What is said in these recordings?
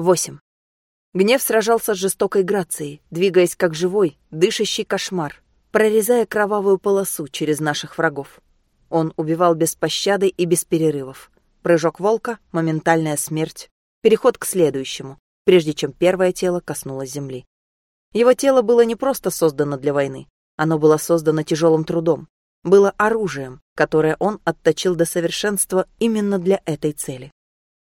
8. Гнев сражался с жестокой грацией, двигаясь как живой, дышащий кошмар, прорезая кровавую полосу через наших врагов. Он убивал без пощады и без перерывов. Прыжок волка, моментальная смерть, переход к следующему, прежде чем первое тело коснулось земли. Его тело было не просто создано для войны, оно было создано тяжелым трудом, было оружием, которое он отточил до совершенства именно для этой цели.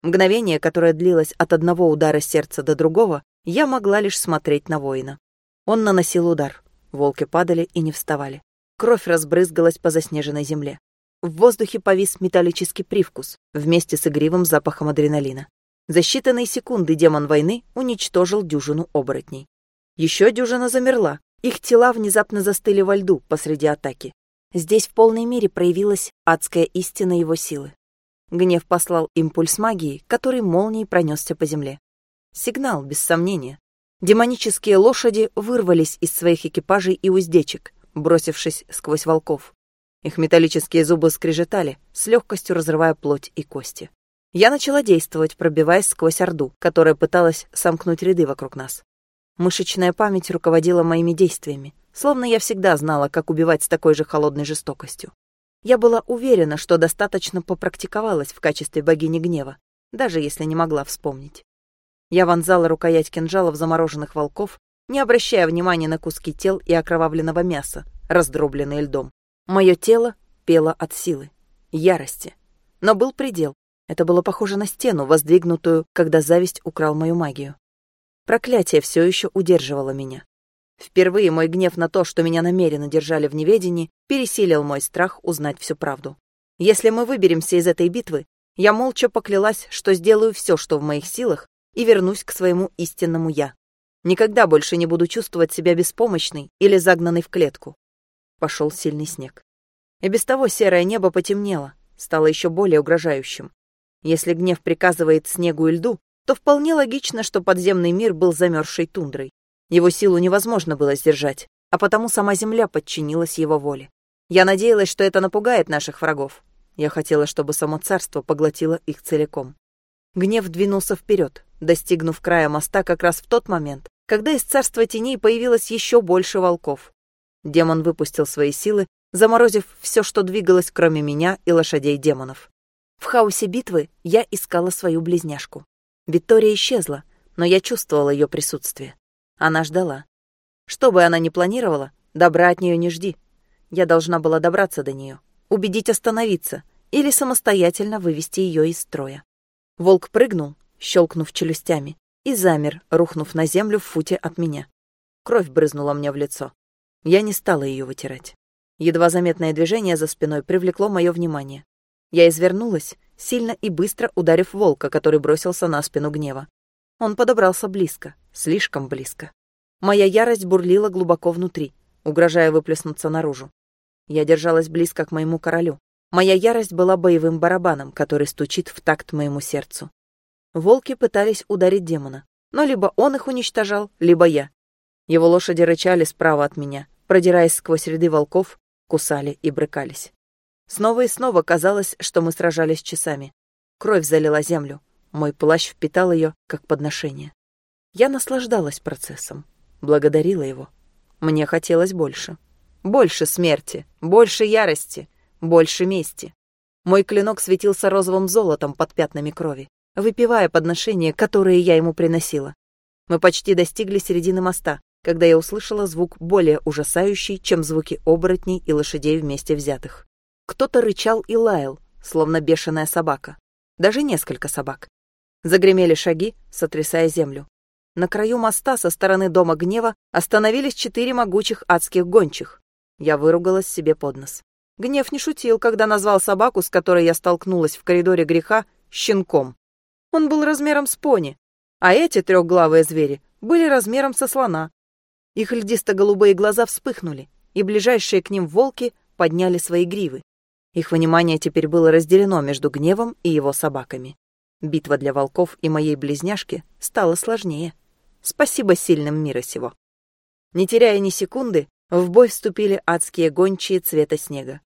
Мгновение, которое длилось от одного удара сердца до другого, я могла лишь смотреть на воина. Он наносил удар. Волки падали и не вставали. Кровь разбрызгалась по заснеженной земле. В воздухе повис металлический привкус вместе с игривым запахом адреналина. За считанные секунды демон войны уничтожил дюжину оборотней. Еще дюжина замерла. Их тела внезапно застыли во льду посреди атаки. Здесь в полной мере проявилась адская истина его силы. Гнев послал импульс магии, который молнией пронесся по земле. Сигнал, без сомнения. Демонические лошади вырвались из своих экипажей и уздечек, бросившись сквозь волков. Их металлические зубы скрежетали, с легкостью разрывая плоть и кости. Я начала действовать, пробиваясь сквозь орду, которая пыталась сомкнуть ряды вокруг нас. Мышечная память руководила моими действиями, словно я всегда знала, как убивать с такой же холодной жестокостью. Я была уверена, что достаточно попрактиковалась в качестве богини гнева, даже если не могла вспомнить. Я вонзала рукоять кинжала в замороженных волков, не обращая внимания на куски тел и окровавленного мяса, раздробленные льдом. Мое тело пело от силы, ярости. Но был предел. Это было похоже на стену, воздвигнутую, когда зависть украл мою магию. Проклятие все еще удерживало меня. Впервые мой гнев на то, что меня намеренно держали в неведении, пересилил мой страх узнать всю правду. Если мы выберемся из этой битвы, я молча поклялась, что сделаю все, что в моих силах, и вернусь к своему истинному «я». Никогда больше не буду чувствовать себя беспомощной или загнанной в клетку. Пошел сильный снег. И без того серое небо потемнело, стало еще более угрожающим. Если гнев приказывает снегу и льду, то вполне логично, что подземный мир был замерзшей тундрой. Его силу невозможно было сдержать, а потому сама земля подчинилась его воле. Я надеялась, что это напугает наших врагов. Я хотела, чтобы само царство поглотило их целиком. Гнев двинулся вперед, достигнув края моста как раз в тот момент, когда из царства теней появилось еще больше волков. Демон выпустил свои силы, заморозив все, что двигалось, кроме меня и лошадей демонов. В хаосе битвы я искала свою близняшку. Виктория исчезла, но я чувствовала ее присутствие. Она ждала. Что бы она ни планировала, добра от нее не жди. Я должна была добраться до нее, убедить остановиться или самостоятельно вывести ее из строя. Волк прыгнул, щелкнув челюстями, и замер, рухнув на землю в футе от меня. Кровь брызнула мне в лицо. Я не стала ее вытирать. Едва заметное движение за спиной привлекло мое внимание. Я извернулась, сильно и быстро ударив волка, который бросился на спину гнева. Он подобрался близко, слишком близко. Моя ярость бурлила глубоко внутри, угрожая выплеснуться наружу. Я держалась близко к моему королю. Моя ярость была боевым барабаном, который стучит в такт моему сердцу. Волки пытались ударить демона, но либо он их уничтожал, либо я. Его лошади рычали справа от меня, продираясь сквозь ряды волков, кусали и брыкались. Снова и снова казалось, что мы сражались часами. Кровь залила землю, мой плащ впитал ее, как подношение. Я наслаждалась процессом, благодарила его. Мне хотелось больше. Больше смерти, больше ярости, больше мести. Мой клинок светился розовым золотом под пятнами крови, выпивая подношения, которые я ему приносила. Мы почти достигли середины моста, когда я услышала звук более ужасающий, чем звуки оборотней и лошадей вместе взятых. Кто-то рычал и лаял, словно бешеная собака. Даже несколько собак. Загремели шаги, сотрясая землю. На краю моста со стороны Дома Гнева остановились четыре могучих адских гончих. Я выругалась себе под нос. Гнев не шутил, когда назвал собаку, с которой я столкнулась в коридоре греха, щенком. Он был размером с пони, а эти трехглавые звери были размером со слона. Их льдисто-голубые глаза вспыхнули, и ближайшие к ним волки подняли свои гривы. Их внимание теперь было разделено между гневом и его собаками. Битва для волков и моей близняшки стала сложнее. Спасибо сильным мира сего. Не теряя ни секунды, в бой вступили адские гончие цвета снега.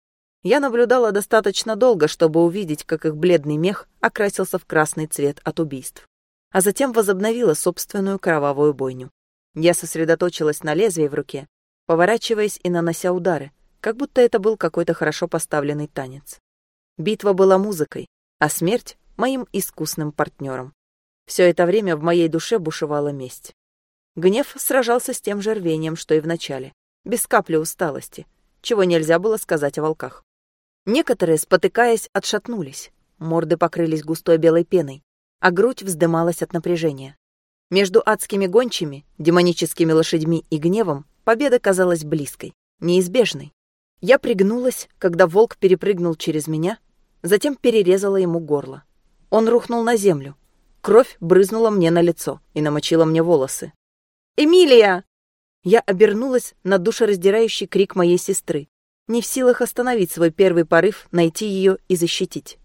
Я наблюдала достаточно долго, чтобы увидеть, как их бледный мех окрасился в красный цвет от убийств. а затем возобновила собственную кровавую бойню. Я сосредоточилась на лезвии в руке, поворачиваясь и нанося удары, как будто это был какой-то хорошо поставленный танец. Битва была музыкой, а смерть — моим искусным партнером. Все это время в моей душе бушевала месть. Гнев сражался с тем же рвением, что и в начале, без капли усталости, чего нельзя было сказать о волках. Некоторые, спотыкаясь, отшатнулись, морды покрылись густой белой пеной, а грудь вздымалась от напряжения. Между адскими гончими, демоническими лошадьми и гневом победа казалась близкой, неизбежной. Я пригнулась, когда волк перепрыгнул через меня, затем перерезала ему горло. Он рухнул на землю. Кровь брызнула мне на лицо и намочила мне волосы. «Эмилия!» Я обернулась на душераздирающий крик моей сестры, не в силах остановить свой первый порыв найти ее и защитить.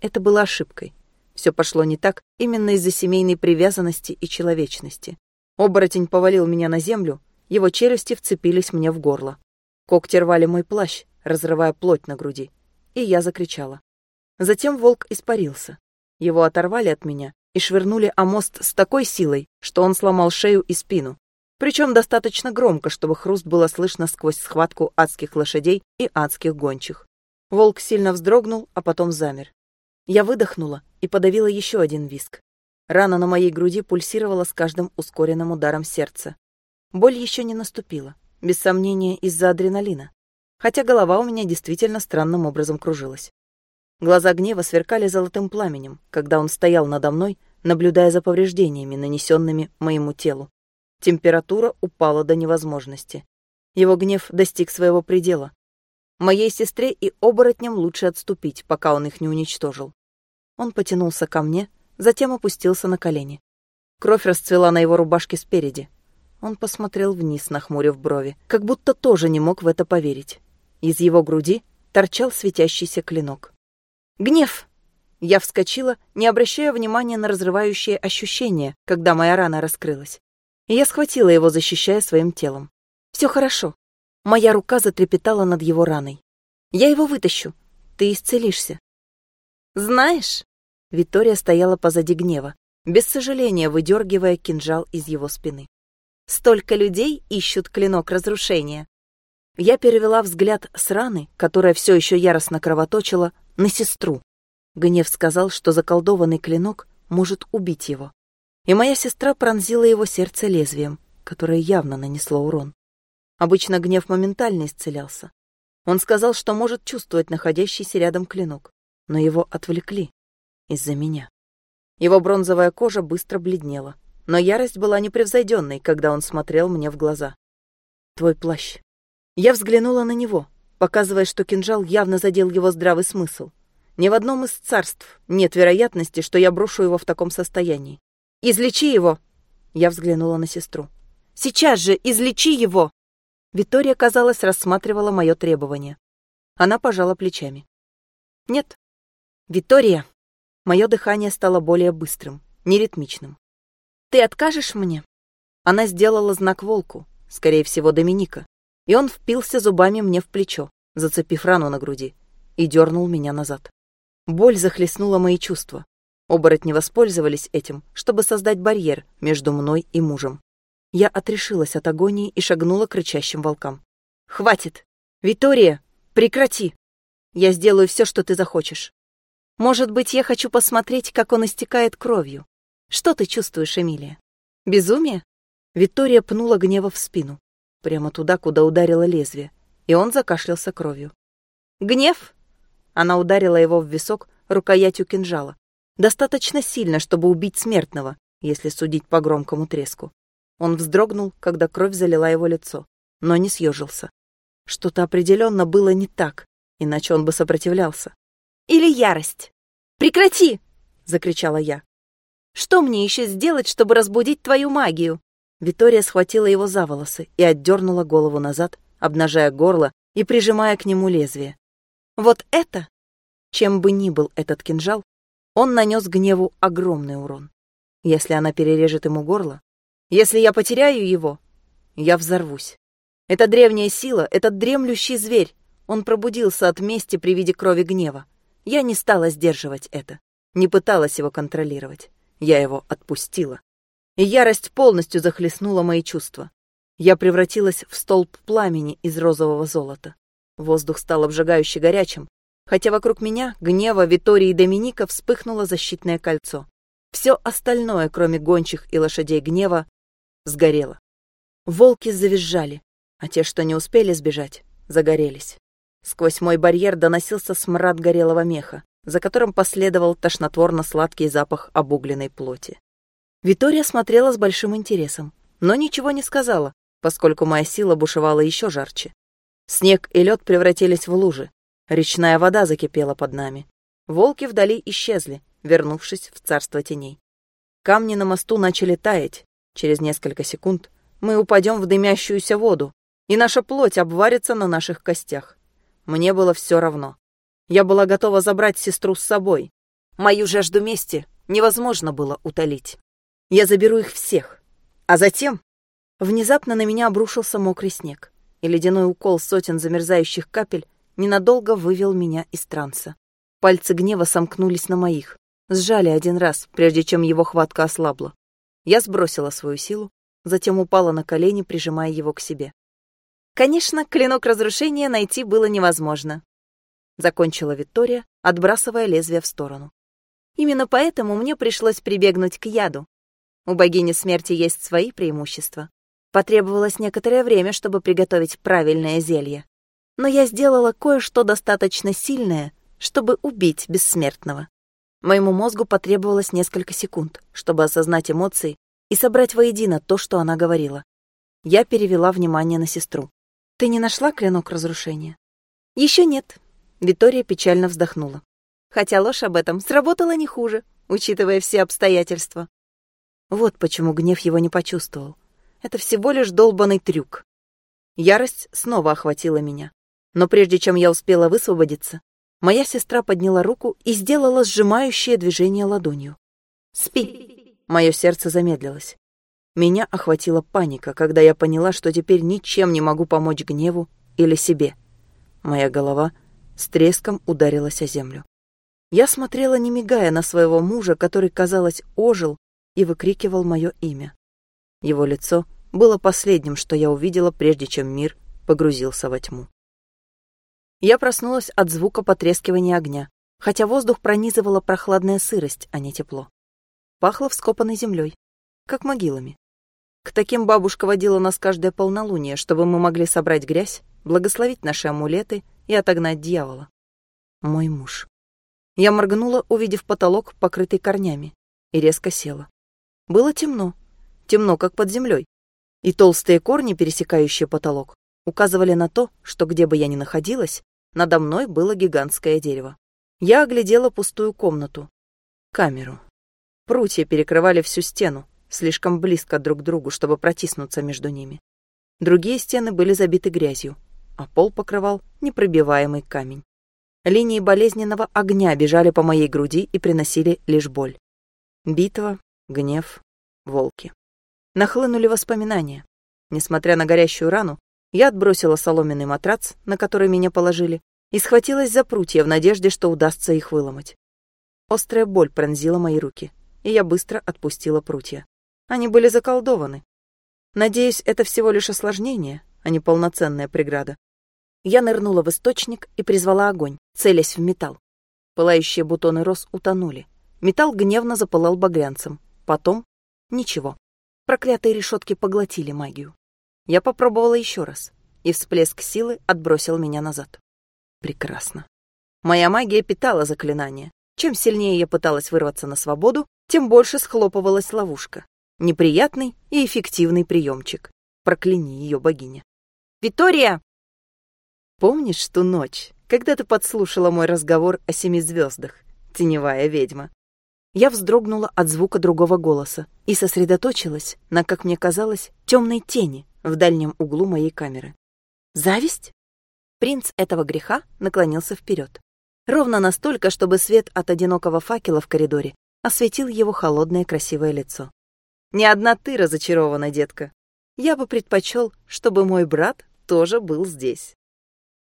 Это было ошибкой. Все пошло не так именно из-за семейной привязанности и человечности. Оборотень повалил меня на землю, его челюсти вцепились мне в горло. Когти рвали мой плащ, разрывая плоть на груди. И я закричала. Затем волк испарился. Его оторвали от меня и швырнули о мост с такой силой, что он сломал шею и спину, причем достаточно громко, чтобы хруст было слышно сквозь схватку адских лошадей и адских гончих. Волк сильно вздрогнул, а потом замер. Я выдохнула и подавила еще один виск. Рана на моей груди пульсировала с каждым ускоренным ударом сердца. Боль еще не наступила, без сомнения из-за адреналина, хотя голова у меня действительно странным образом кружилась. Глаза гнева сверкали золотым пламенем, когда он стоял надо мной, наблюдая за повреждениями, нанесенными моему телу. Температура упала до невозможности. Его гнев достиг своего предела. Моей сестре и оборотням лучше отступить, пока он их не уничтожил. Он потянулся ко мне, затем опустился на колени. Кровь расцвела на его рубашке спереди. Он посмотрел вниз, нахмурив брови, как будто тоже не мог в это поверить. Из его груди торчал светящийся клинок. «Гнев!» Я вскочила, не обращая внимания на разрывающее ощущение, когда моя рана раскрылась и я схватила его, защищая своим телом. Все хорошо. Моя рука затрепетала над его раной. Я его вытащу. Ты исцелишься. Знаешь, Виктория стояла позади гнева, без сожаления выдергивая кинжал из его спины. Столько людей ищут клинок разрушения. Я перевела взгляд с раны, которая все еще яростно кровоточила, на сестру. Гнев сказал, что заколдованный клинок может убить его и моя сестра пронзила его сердце лезвием, которое явно нанесло урон. Обычно гнев моментально исцелялся. Он сказал, что может чувствовать находящийся рядом клинок, но его отвлекли из-за меня. Его бронзовая кожа быстро бледнела, но ярость была непревзойденной, когда он смотрел мне в глаза. «Твой плащ». Я взглянула на него, показывая, что кинжал явно задел его здравый смысл. Ни в одном из царств нет вероятности, что я брошу его в таком состоянии. Излечи его!» Я взглянула на сестру. «Сейчас же излечи его!» Виктория, казалось, рассматривала мое требование. Она пожала плечами. «Нет. Виктория!» Мое дыхание стало более быстрым, неритмичным. «Ты откажешь мне?» Она сделала знак волку, скорее всего, Доминика, и он впился зубами мне в плечо, зацепив рану на груди, и дернул меня назад. Боль захлестнула мои чувства. Оборотни воспользовались этим, чтобы создать барьер между мной и мужем. Я отрешилась от агонии и шагнула к рычащим волкам. «Хватит! Витория, прекрати! Я сделаю все, что ты захочешь. Может быть, я хочу посмотреть, как он истекает кровью. Что ты чувствуешь, Эмилия? Безумие?» Виктория пнула гнева в спину, прямо туда, куда ударило лезвие, и он закашлялся кровью. «Гнев?» Она ударила его в висок рукоятью кинжала, Достаточно сильно, чтобы убить смертного, если судить по громкому треску. Он вздрогнул, когда кровь залила его лицо, но не съежился. Что-то определенно было не так, иначе он бы сопротивлялся. «Или ярость! Прекрати!» — закричала я. «Что мне еще сделать, чтобы разбудить твою магию?» Витория схватила его за волосы и отдернула голову назад, обнажая горло и прижимая к нему лезвие. «Вот это...» Чем бы ни был этот кинжал, он нанес гневу огромный урон. Если она перережет ему горло, если я потеряю его, я взорвусь. Это древняя сила, этот дремлющий зверь. Он пробудился от мести при виде крови гнева. Я не стала сдерживать это, не пыталась его контролировать. Я его отпустила. И ярость полностью захлестнула мои чувства. Я превратилась в столб пламени из розового золота. Воздух стал обжигающе горячим, хотя вокруг меня, гнева, Витории и Доминика вспыхнуло защитное кольцо. Все остальное, кроме гончих и лошадей гнева, сгорело. Волки завизжали, а те, что не успели сбежать, загорелись. Сквозь мой барьер доносился смрад горелого меха, за которым последовал тошнотворно-сладкий запах обугленной плоти. Витория смотрела с большим интересом, но ничего не сказала, поскольку моя сила бушевала еще жарче. Снег и лед превратились в лужи, речная вода закипела под нами. Волки вдали исчезли, вернувшись в царство теней. Камни на мосту начали таять. Через несколько секунд мы упадем в дымящуюся воду, и наша плоть обварится на наших костях. Мне было все равно. Я была готова забрать сестру с собой. Мою жажду мести невозможно было утолить. Я заберу их всех. А затем внезапно на меня обрушился мокрый снег, и ледяной укол сотен замерзающих капель ненадолго вывел меня из транса. Пальцы гнева сомкнулись на моих, сжали один раз, прежде чем его хватка ослабла. Я сбросила свою силу, затем упала на колени, прижимая его к себе. Конечно, клинок разрушения найти было невозможно. Закончила Виктория, отбрасывая лезвие в сторону. Именно поэтому мне пришлось прибегнуть к яду. У богини смерти есть свои преимущества. Потребовалось некоторое время, чтобы приготовить правильное зелье. Но я сделала кое-что достаточно сильное, чтобы убить бессмертного. Моему мозгу потребовалось несколько секунд, чтобы осознать эмоции и собрать воедино то, что она говорила. Я перевела внимание на сестру. Ты не нашла клинок разрушения? Еще нет. Витория печально вздохнула. Хотя ложь об этом сработала не хуже, учитывая все обстоятельства. Вот почему гнев его не почувствовал. Это всего лишь долбанный трюк. Ярость снова охватила меня. Но прежде чем я успела высвободиться, моя сестра подняла руку и сделала сжимающее движение ладонью. «Спи!» Мое сердце замедлилось. Меня охватила паника, когда я поняла, что теперь ничем не могу помочь гневу или себе. Моя голова с треском ударилась о землю. Я смотрела, не мигая, на своего мужа, который, казалось, ожил и выкрикивал мое имя. Его лицо было последним, что я увидела, прежде чем мир погрузился во тьму. Я проснулась от звука потрескивания огня, хотя воздух пронизывала прохладная сырость, а не тепло. Пахло вскопанной землей, как могилами. К таким бабушка водила нас каждое полнолуние, чтобы мы могли собрать грязь, благословить наши амулеты и отогнать дьявола. Мой муж. Я моргнула, увидев потолок, покрытый корнями, и резко села. Было темно, темно, как под землей, и толстые корни, пересекающие потолок, указывали на то, что где бы я ни находилась, надо мной было гигантское дерево. Я оглядела пустую комнату. Камеру. Прутья перекрывали всю стену, слишком близко друг к другу, чтобы протиснуться между ними. Другие стены были забиты грязью, а пол покрывал непробиваемый камень. Линии болезненного огня бежали по моей груди и приносили лишь боль. Битва, гнев, волки. Нахлынули воспоминания. Несмотря на горящую рану, я отбросила соломенный матрац, на который меня положили, и схватилась за прутья в надежде, что удастся их выломать. Острая боль пронзила мои руки, и я быстро отпустила прутья. Они были заколдованы. Надеюсь, это всего лишь осложнение, а не полноценная преграда. Я нырнула в источник и призвала огонь, целясь в металл. Пылающие бутоны роз утонули. Металл гневно запылал багрянцем. Потом — ничего. Проклятые решетки поглотили магию. Я попробовала еще раз, и всплеск силы отбросил меня назад. Прекрасно. Моя магия питала заклинание. Чем сильнее я пыталась вырваться на свободу, тем больше схлопывалась ловушка. Неприятный и эффективный приемчик. Прокляни ее богиня. «Витория!» «Помнишь ту ночь, когда ты подслушала мой разговор о семи звездах, теневая ведьма?» Я вздрогнула от звука другого голоса и сосредоточилась на, как мне казалось, темной тени в дальнем углу моей камеры. «Зависть?» Принц этого греха наклонился вперед. Ровно настолько, чтобы свет от одинокого факела в коридоре осветил его холодное красивое лицо. Не одна ты разочарована, детка. Я бы предпочел, чтобы мой брат тоже был здесь.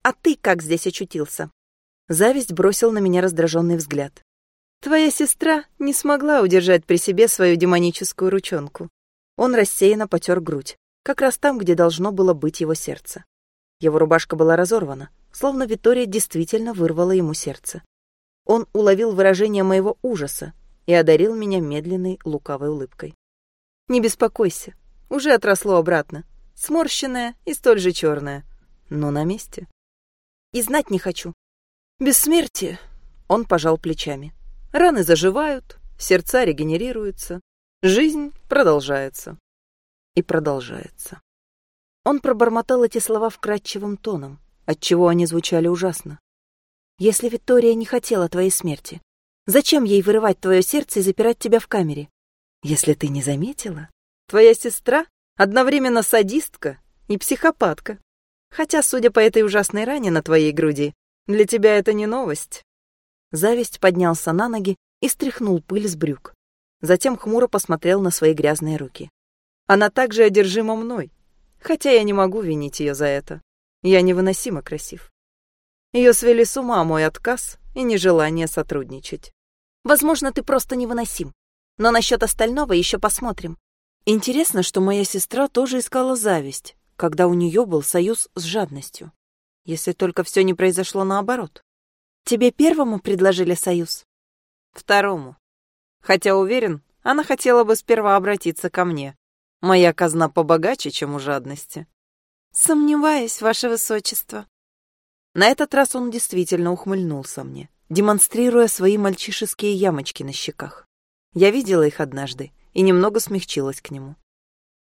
А ты как здесь очутился? Зависть бросил на меня раздраженный взгляд. Твоя сестра не смогла удержать при себе свою демоническую ручонку. Он рассеянно потер грудь, как раз там, где должно было быть его сердце. Его рубашка была разорвана, словно Витория действительно вырвала ему сердце. Он уловил выражение моего ужаса и одарил меня медленной лукавой улыбкой. «Не беспокойся, уже отросло обратно, сморщенное и столь же черное, но на месте». «И знать не хочу». «Бессмертие», — он пожал плечами. «Раны заживают, сердца регенерируются, жизнь продолжается». И продолжается. Он пробормотал эти слова вкрадчивым тоном, отчего они звучали ужасно. «Если Виктория не хотела твоей смерти, зачем ей вырывать твое сердце и запирать тебя в камере? Если ты не заметила, твоя сестра одновременно садистка и психопатка. Хотя, судя по этой ужасной ране на твоей груди, для тебя это не новость». Зависть поднялся на ноги и стряхнул пыль с брюк. Затем хмуро посмотрел на свои грязные руки. Она также одержима мной, хотя я не могу винить ее за это. Я невыносимо красив. Ее свели с ума мой отказ и нежелание сотрудничать. Возможно, ты просто невыносим. Но насчет остального еще посмотрим. Интересно, что моя сестра тоже искала зависть, когда у нее был союз с жадностью. Если только все не произошло наоборот. Тебе первому предложили союз? Второму. Хотя уверен, она хотела бы сперва обратиться ко мне. Моя казна побогаче, чем у жадности. Сомневаюсь, ваше высочество. На этот раз он действительно ухмыльнулся мне, демонстрируя свои мальчишеские ямочки на щеках. Я видела их однажды и немного смягчилась к нему.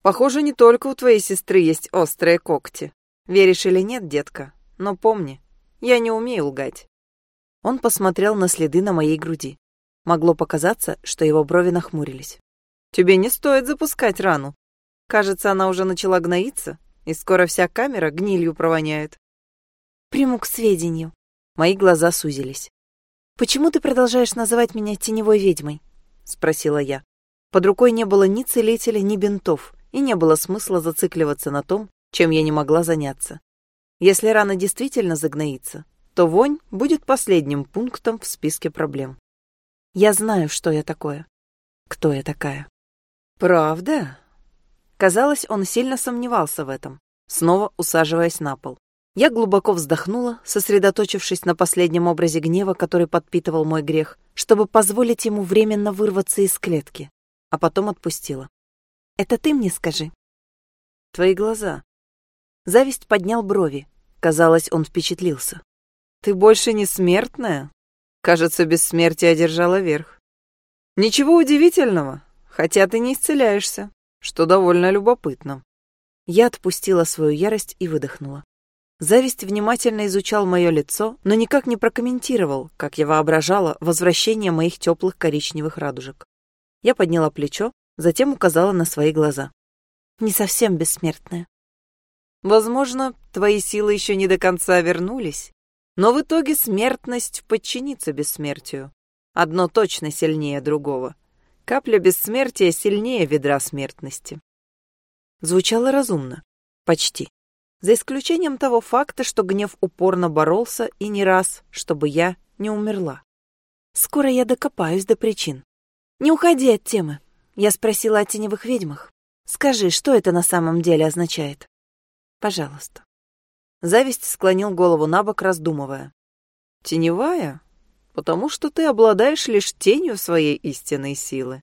Похоже, не только у твоей сестры есть острые когти. Веришь или нет, детка, но помни, я не умею лгать. Он посмотрел на следы на моей груди. Могло показаться, что его брови нахмурились. Тебе не стоит запускать рану. Кажется, она уже начала гноиться, и скоро вся камера гнилью провоняет. Приму к сведению. Мои глаза сузились. Почему ты продолжаешь называть меня теневой ведьмой? спросила я. Под рукой не было ни целителя, ни бинтов, и не было смысла зацикливаться на том, чем я не могла заняться. Если рана действительно загноится, то вонь будет последним пунктом в списке проблем. Я знаю, что я такое. Кто я такая. Правда? Казалось, он сильно сомневался в этом, снова усаживаясь на пол. Я глубоко вздохнула, сосредоточившись на последнем образе гнева, который подпитывал мой грех, чтобы позволить ему временно вырваться из клетки, а потом отпустила. «Это ты мне скажи». «Твои глаза». Зависть поднял брови. Казалось, он впечатлился. «Ты больше не смертная?» Кажется, бессмертие одержало верх. «Ничего удивительного, хотя ты не исцеляешься что довольно любопытно. Я отпустила свою ярость и выдохнула. Зависть внимательно изучал мое лицо, но никак не прокомментировал, как я воображала возвращение моих теплых коричневых радужек. Я подняла плечо, затем указала на свои глаза. Не совсем бессмертная. Возможно, твои силы еще не до конца вернулись, но в итоге смертность подчинится бессмертию. Одно точно сильнее другого. Капля бессмертия сильнее ведра смертности. Звучало разумно. Почти. За исключением того факта, что гнев упорно боролся и не раз, чтобы я не умерла. Скоро я докопаюсь до причин. Не уходи от темы. Я спросила о теневых ведьмах. Скажи, что это на самом деле означает? Пожалуйста. Зависть склонил голову на бок, раздумывая. Теневая? потому что ты обладаешь лишь тенью своей истинной силы.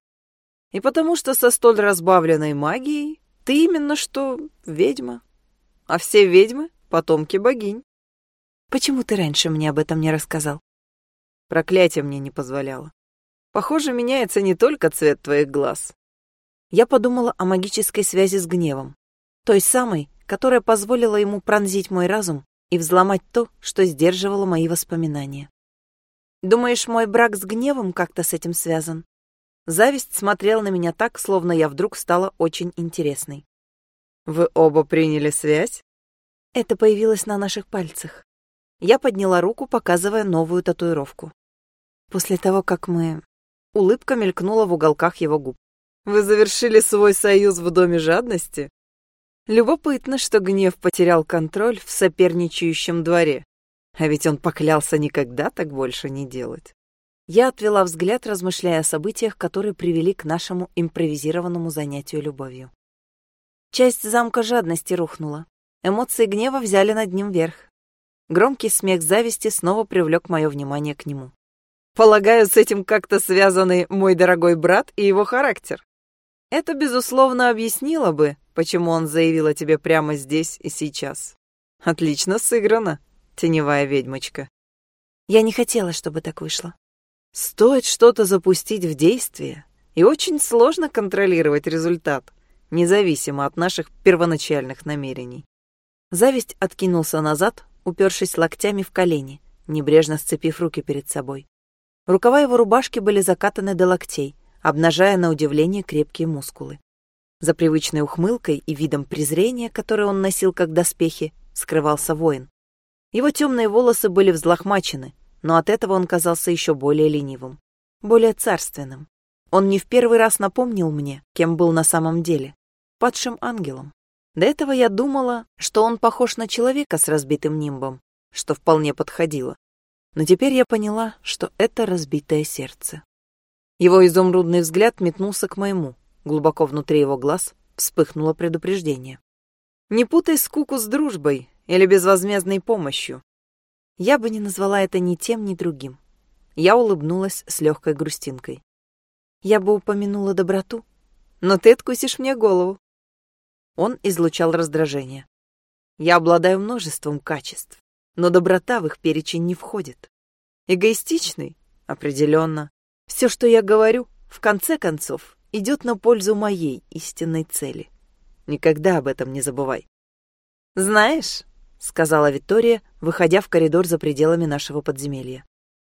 И потому что со столь разбавленной магией ты именно что ведьма. А все ведьмы — потомки богинь. Почему ты раньше мне об этом не рассказал? Проклятие мне не позволяло. Похоже, меняется не только цвет твоих глаз. Я подумала о магической связи с гневом. Той самой, которая позволила ему пронзить мой разум и взломать то, что сдерживало мои воспоминания. Думаешь, мой брак с гневом как-то с этим связан? Зависть смотрела на меня так, словно я вдруг стала очень интересной. Вы оба приняли связь? Это появилось на наших пальцах. Я подняла руку, показывая новую татуировку. После того, как мы... Улыбка мелькнула в уголках его губ. Вы завершили свой союз в доме жадности? Любопытно, что гнев потерял контроль в соперничающем дворе. А ведь он поклялся никогда так больше не делать. Я отвела взгляд, размышляя о событиях, которые привели к нашему импровизированному занятию любовью. Часть замка жадности рухнула. Эмоции гнева взяли над ним верх. Громкий смех зависти снова привлек мое внимание к нему. Полагаю, с этим как-то связаны мой дорогой брат и его характер. Это, безусловно, объяснило бы, почему он заявил о тебе прямо здесь и сейчас. Отлично сыграно, теневая ведьмочка. Я не хотела, чтобы так вышло. Стоит что-то запустить в действие, и очень сложно контролировать результат, независимо от наших первоначальных намерений. Зависть откинулся назад, упершись локтями в колени, небрежно сцепив руки перед собой. Рукава его рубашки были закатаны до локтей, обнажая на удивление крепкие мускулы. За привычной ухмылкой и видом презрения, который он носил как доспехи, скрывался воин. Его темные волосы были взлохмачены, но от этого он казался еще более ленивым, более царственным. Он не в первый раз напомнил мне, кем был на самом деле — падшим ангелом. До этого я думала, что он похож на человека с разбитым нимбом, что вполне подходило. Но теперь я поняла, что это разбитое сердце. Его изумрудный взгляд метнулся к моему. Глубоко внутри его глаз вспыхнуло предупреждение. «Не путай скуку с дружбой или безвозмездной помощью». Я бы не назвала это ни тем, ни другим. Я улыбнулась с легкой грустинкой. Я бы упомянула доброту, но ты откусишь мне голову. Он излучал раздражение. Я обладаю множеством качеств, но доброта в их перечень не входит. Эгоистичный? Определенно. Все, что я говорю, в конце концов, идет на пользу моей истинной цели. Никогда об этом не забывай. «Знаешь», — сказала Виктория, выходя в коридор за пределами нашего подземелья,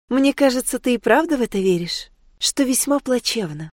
«мне кажется, ты и правда в это веришь, что весьма плачевно.